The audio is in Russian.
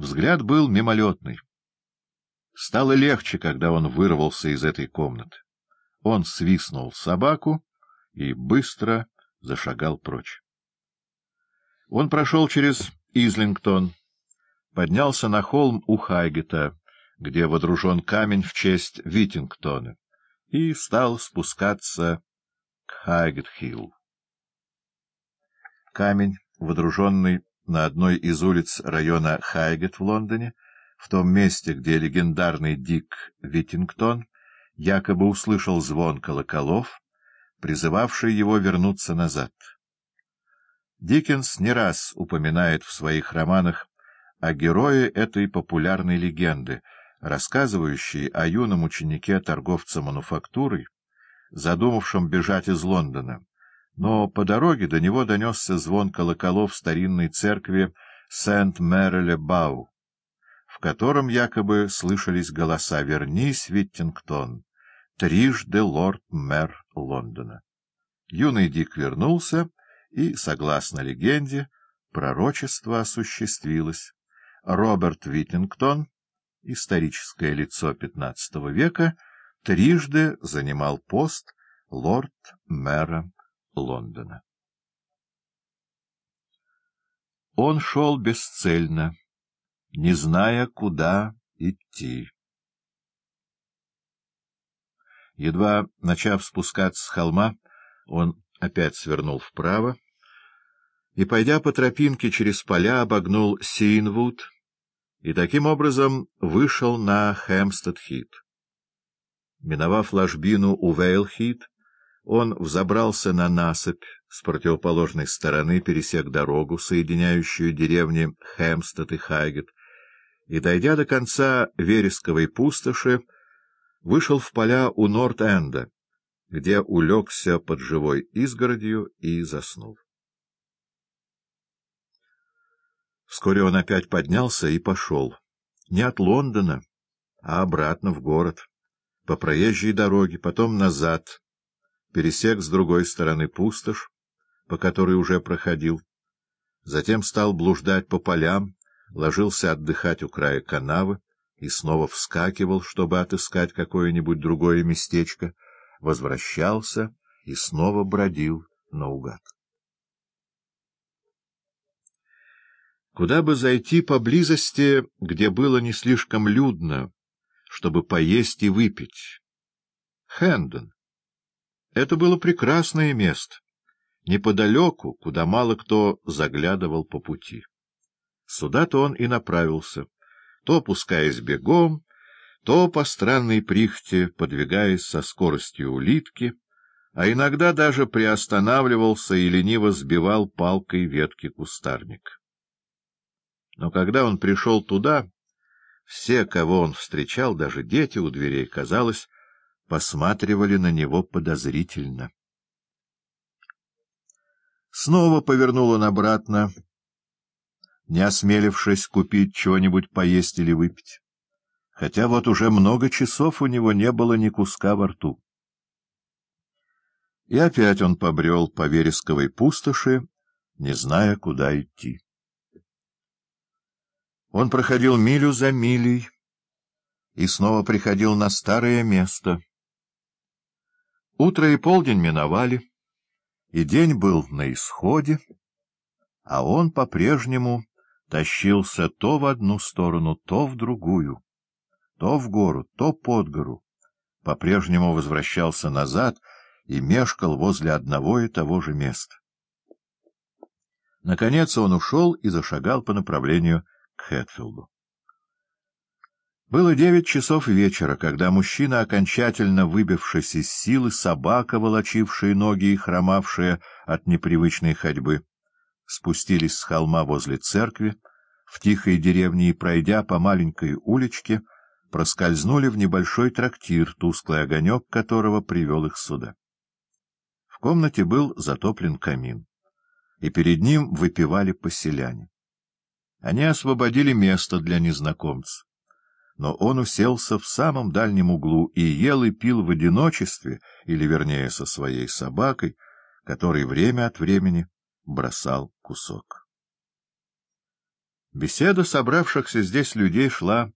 Взгляд был мимолетный. Стало легче, когда он вырвался из этой комнаты. Он свистнул собаку и быстро зашагал прочь. Он прошел через Излингтон, поднялся на холм у Хайгета, где водружен камень в честь Витингтона, и стал спускаться к Хайгет-Хилл. Камень, водруженный на одной из улиц района Хайгет в Лондоне, в том месте, где легендарный Дик Витингтон якобы услышал звон колоколов, призывавший его вернуться назад. Диккенс не раз упоминает в своих романах о герое этой популярной легенды, рассказывающей о юном ученике торговца мануфактурой, задумавшем бежать из Лондона, но по дороге до него донесся звон колоколов старинной церкви Сент-Мереле-Бау, в котором якобы слышались голоса «Вернись, Виттингтон!» трижды лорд-мэр Лондона. Юный Дик вернулся, и, согласно легенде, пророчество осуществилось. Роберт Виттингтон, историческое лицо XV века, трижды занимал пост лорд-мэра Лондона. Он шел бесцельно, не зная, куда идти. Едва начав спускаться с холма, он опять свернул вправо и, пойдя по тропинке через поля, обогнул Синвуд и таким образом вышел на Хэмстед-Хит. Миновав ложбину у Вейл-Хит, он взобрался на насыпь с противоположной стороны, пересек дорогу, соединяющую деревни Хэмстед и Хайгет, и, дойдя до конца вересковой пустоши, вышел в поля у Норт-Энда, где улегся под живой изгородью и заснул. Вскоре он опять поднялся и пошел. Не от Лондона, а обратно в город, по проезжей дороге, потом назад, пересек с другой стороны пустошь, по которой уже проходил, затем стал блуждать по полям, ложился отдыхать у края канавы и снова вскакивал, чтобы отыскать какое-нибудь другое местечко, возвращался и снова бродил наугад. Куда бы зайти поблизости, где было не слишком людно, чтобы поесть и выпить? Хэндон. Это было прекрасное место, неподалеку, куда мало кто заглядывал по пути. Сюда-то он и направился, то опускаясь бегом, то по странной прихте, подвигаясь со скоростью улитки, а иногда даже приостанавливался и лениво сбивал палкой ветки кустарник. Но когда он пришел туда, все, кого он встречал, даже дети у дверей, казалось, посматривали на него подозрительно. Снова повернул он обратно, не осмелившись купить чего-нибудь поесть или выпить, хотя вот уже много часов у него не было ни куска во рту. И опять он побрел по вересковой пустоши, не зная, куда идти. Он проходил милю за милей и снова приходил на старое место — Утро и полдень миновали, и день был на исходе, а он по-прежнему тащился то в одну сторону, то в другую, то в гору, то под гору, по-прежнему возвращался назад и мешкал возле одного и того же места. Наконец он ушел и зашагал по направлению к Хэтфилду. Было девять часов вечера, когда мужчина, окончательно выбившись из силы, собака, волочившая ноги и хромавшая от непривычной ходьбы, спустились с холма возле церкви, в тихой деревне и, пройдя по маленькой уличке, проскользнули в небольшой трактир, тусклый огонек которого привел их сюда. В комнате был затоплен камин, и перед ним выпивали поселяне. Они освободили место для незнакомца но он уселся в самом дальнем углу и ел и пил в одиночестве, или, вернее, со своей собакой, который время от времени бросал кусок. Беседа собравшихся здесь людей шла